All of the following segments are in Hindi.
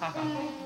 嗯。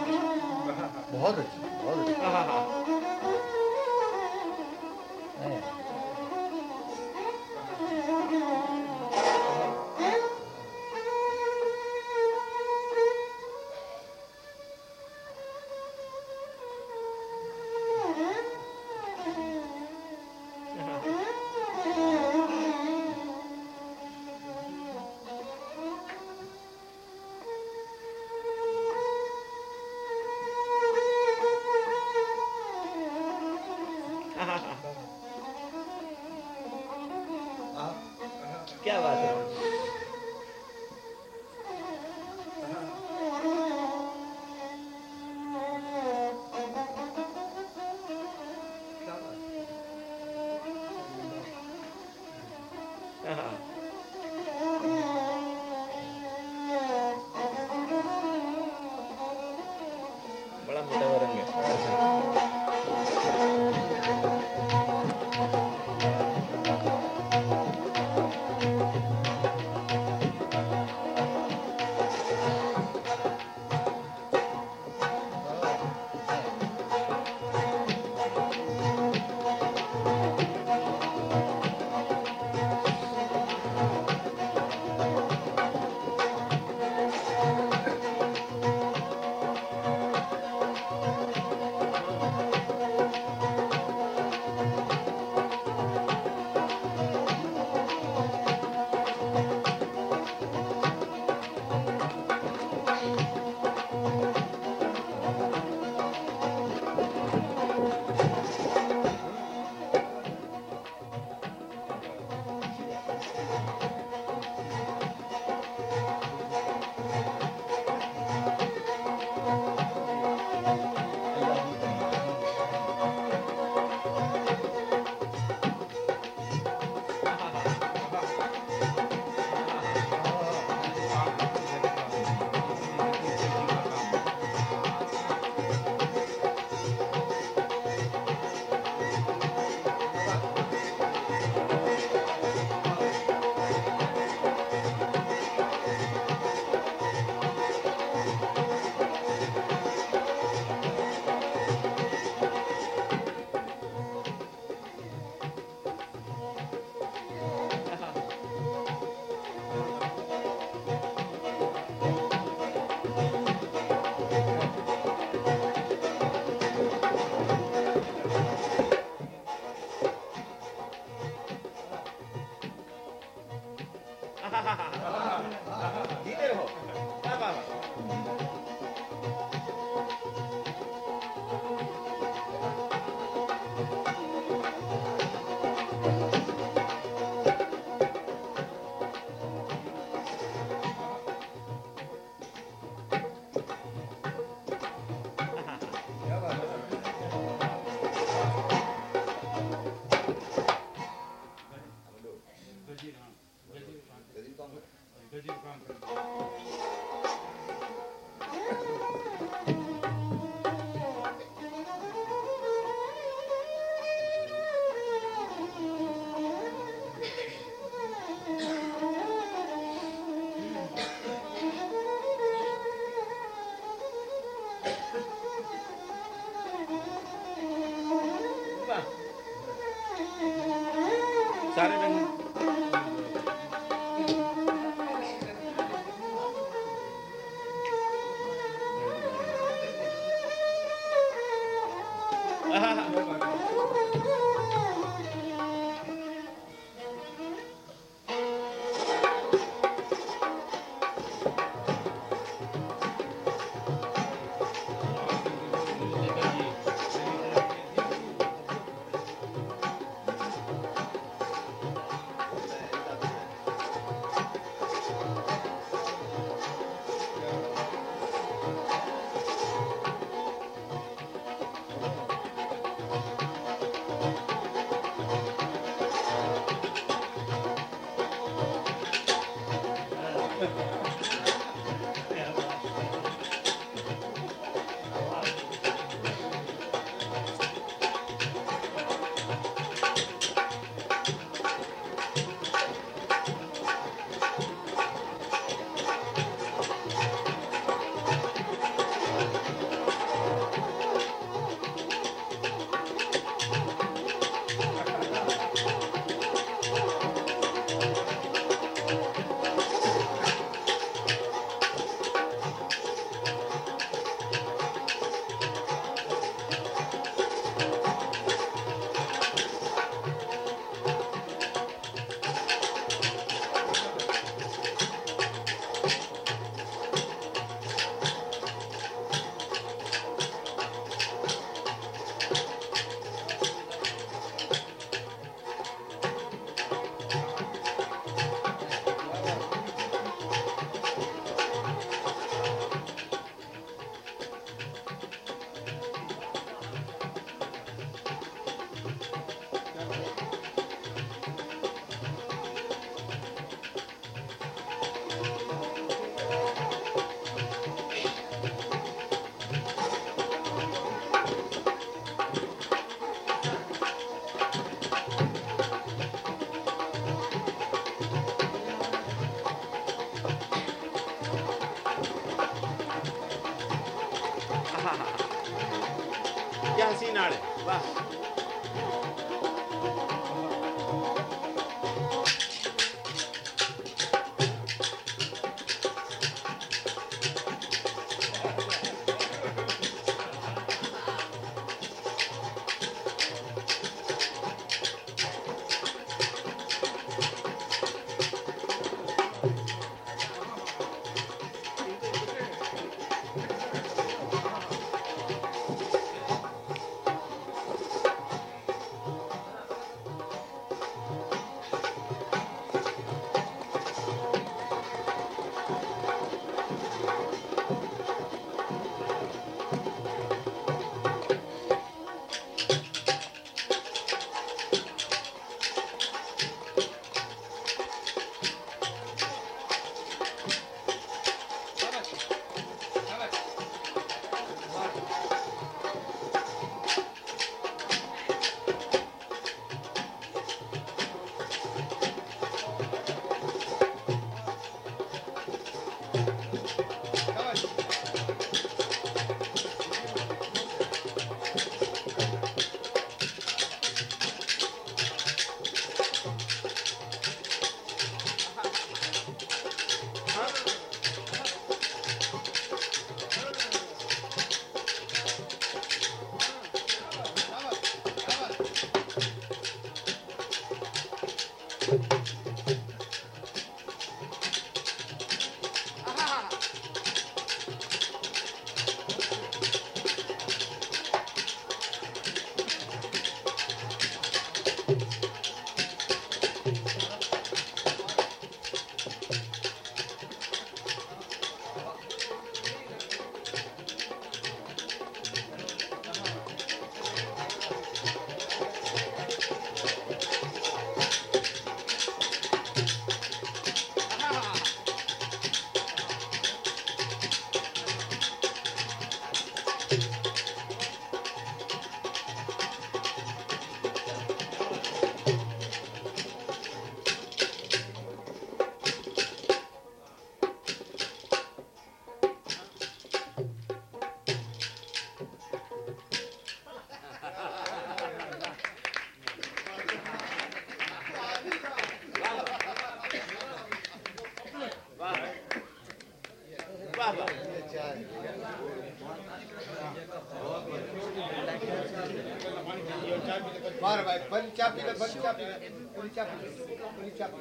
बहुत अच्छी बहुत अच्छी हाँ हाँ हाँ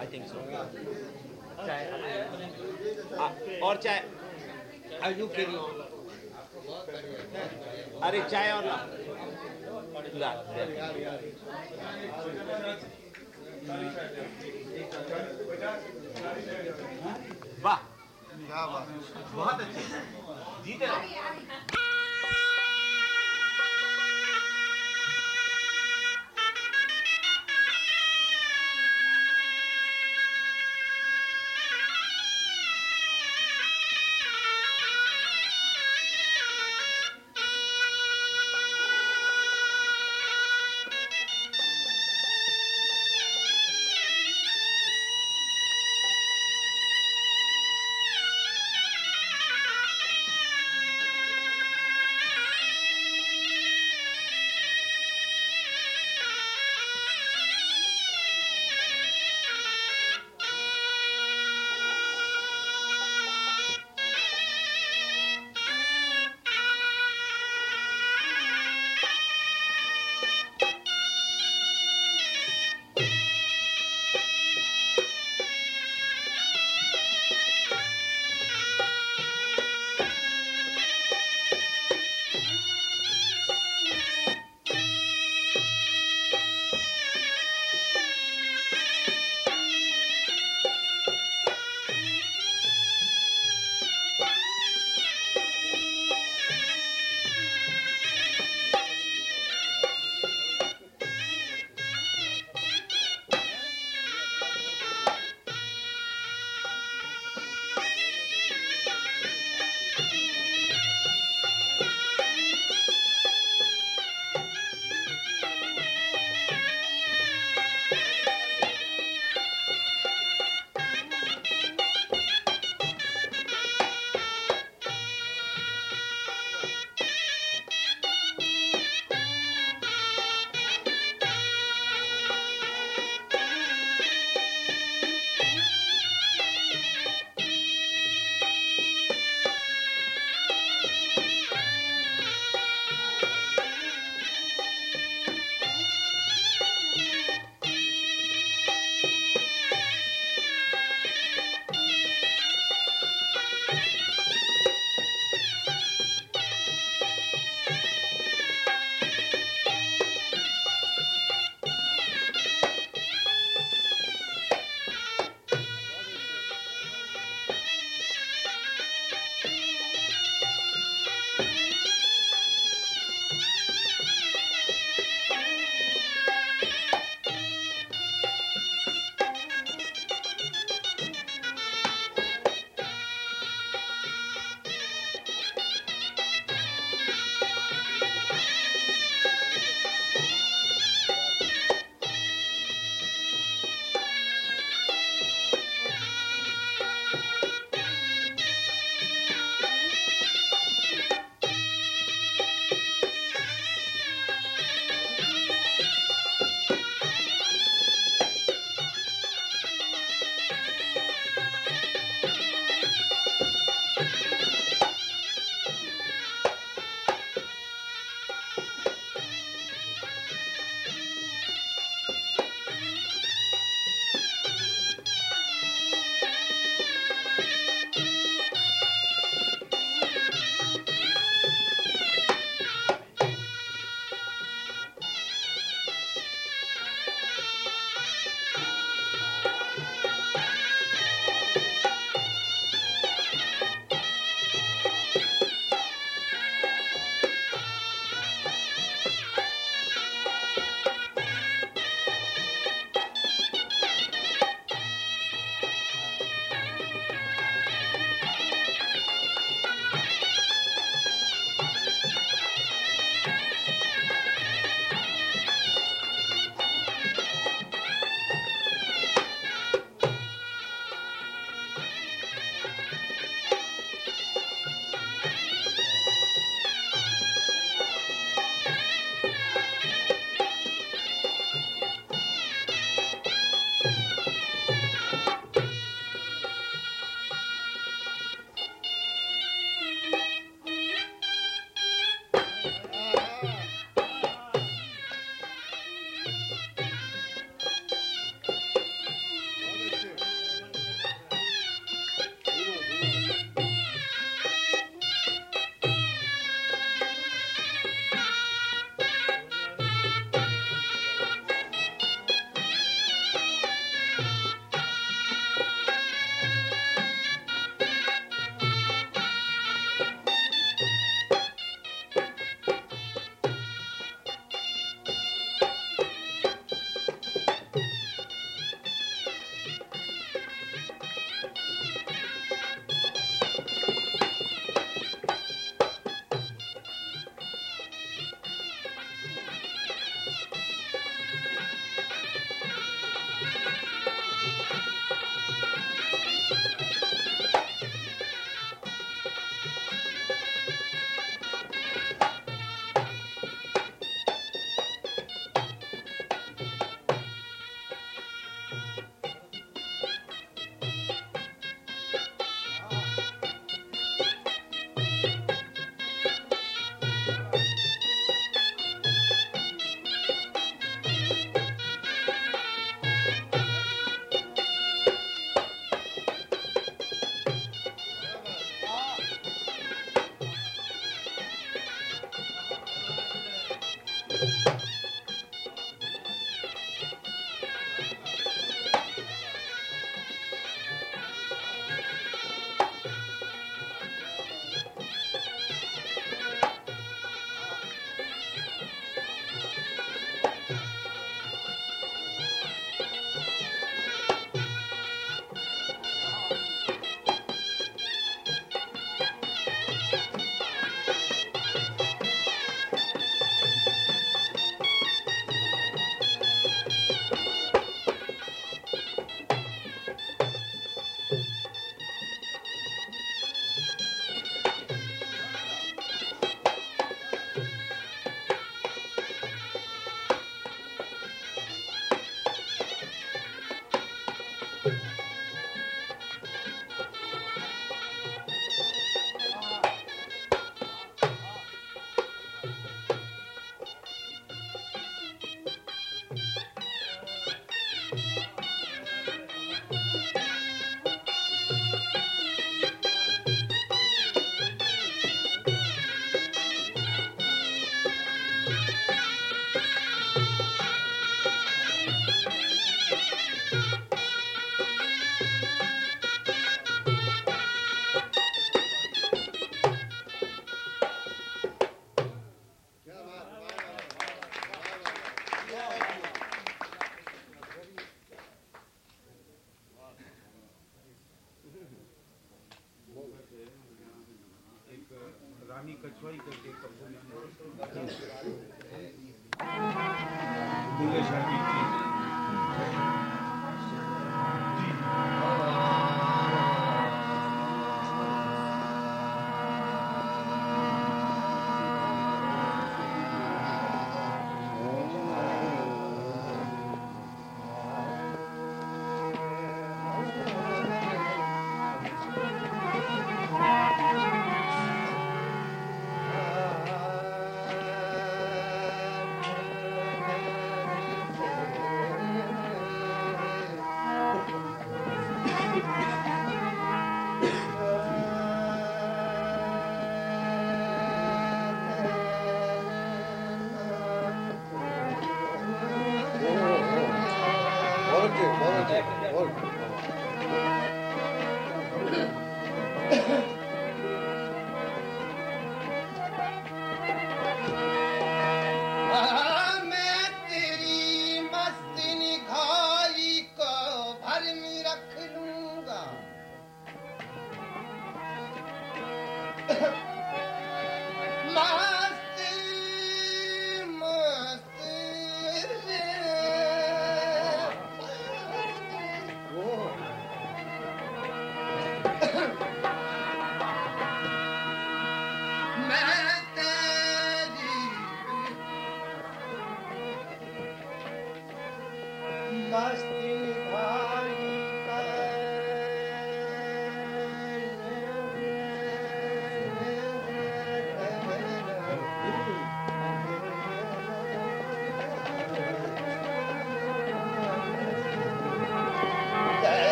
आई थिंक सो चाय और चाय आई यू कैरी ऑन अरे चाय और ला ला वाह। क्या बात। बहुत अच्छे। जीते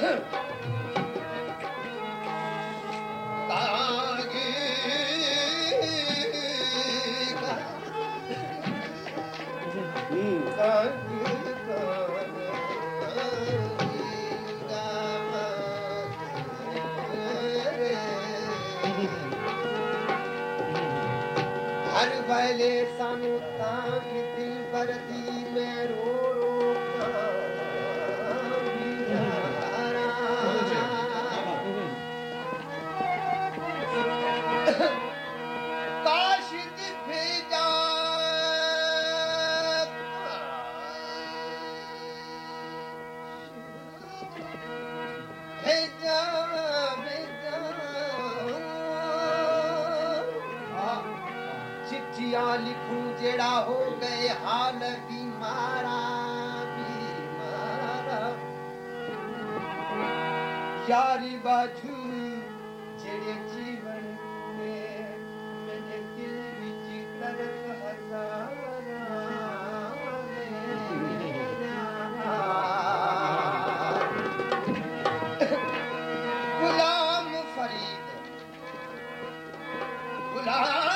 Uh-huh. da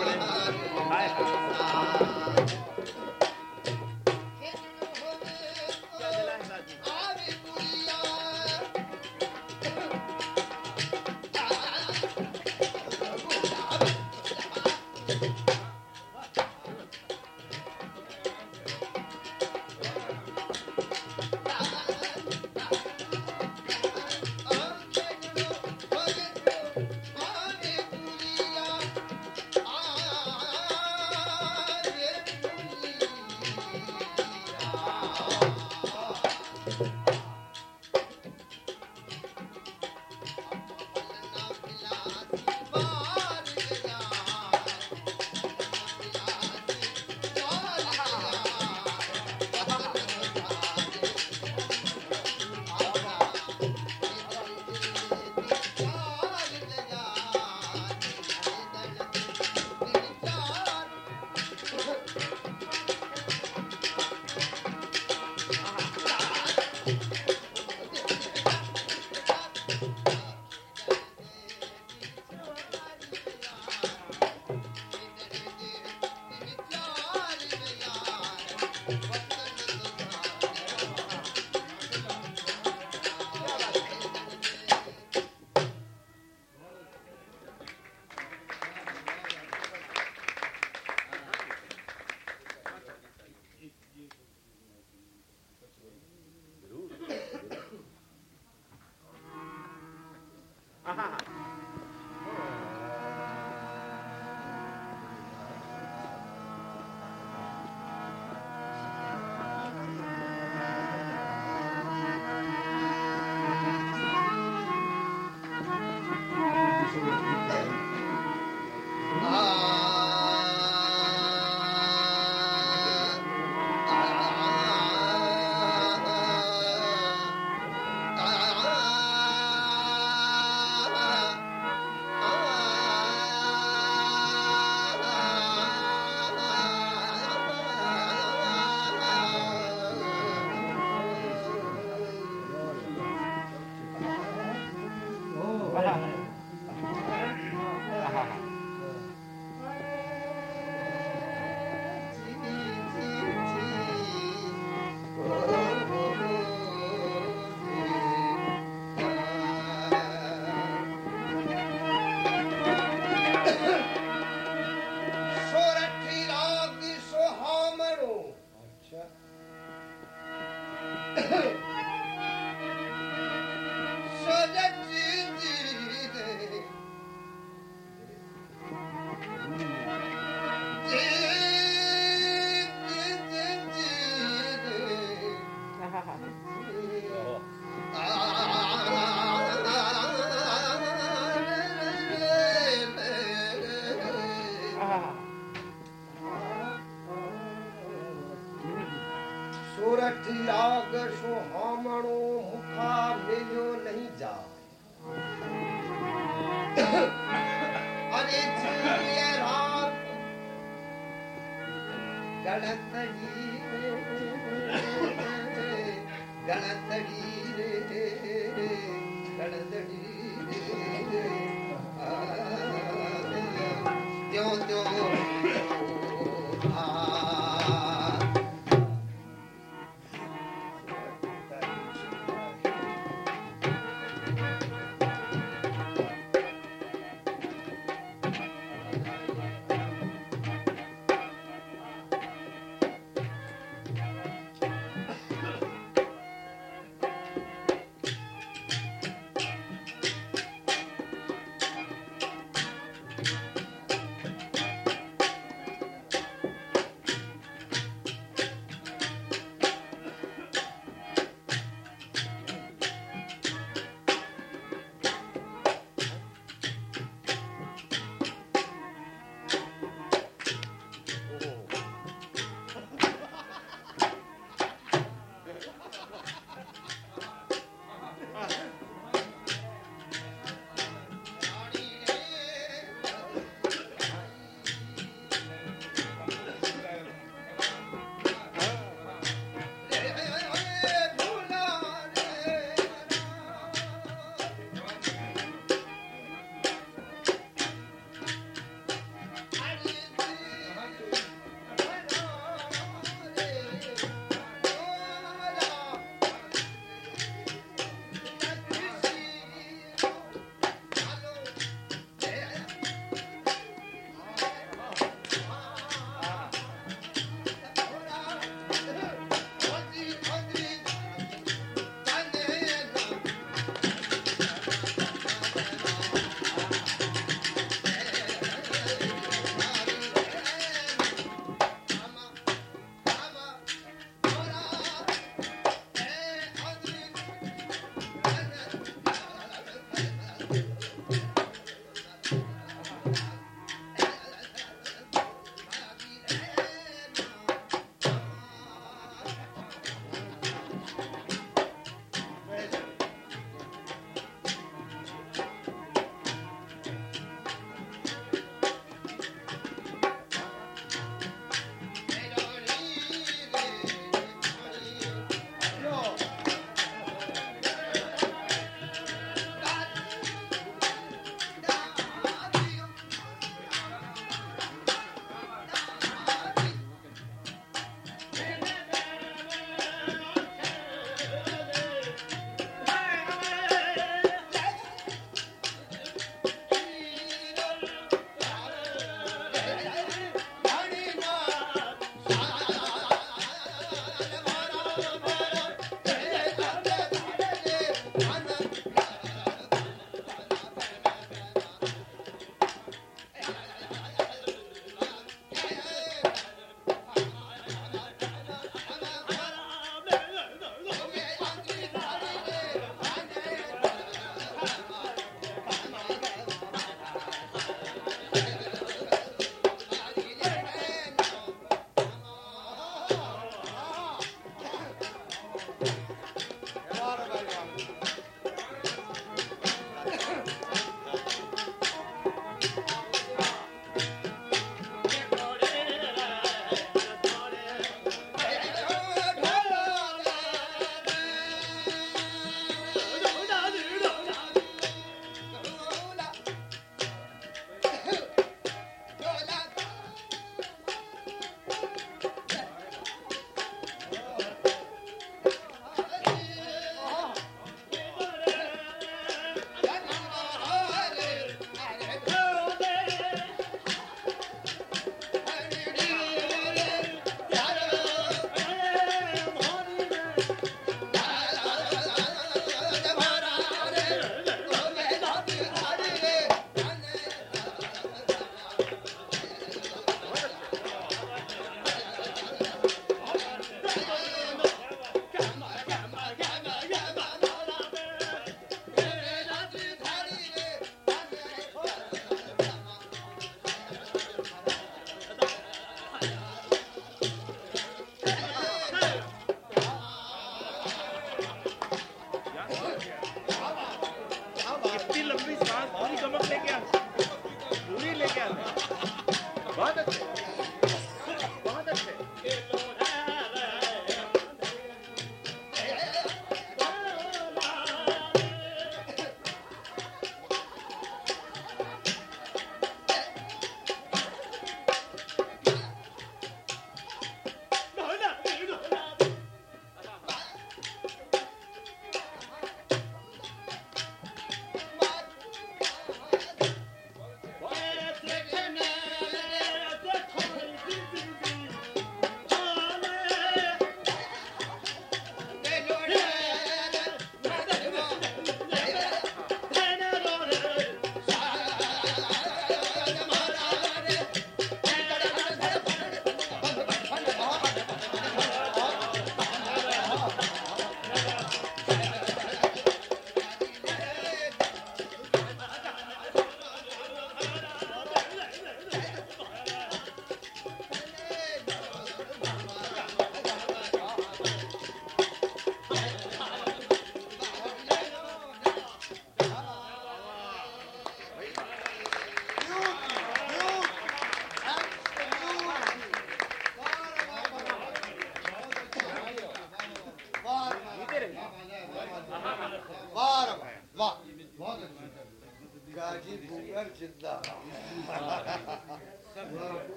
Grêmio.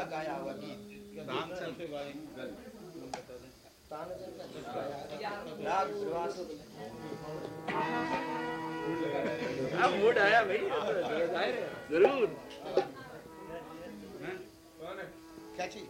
का गाया हुआ गीत। अब मूड आया भाई तो ज़रूर। क्या चीज़?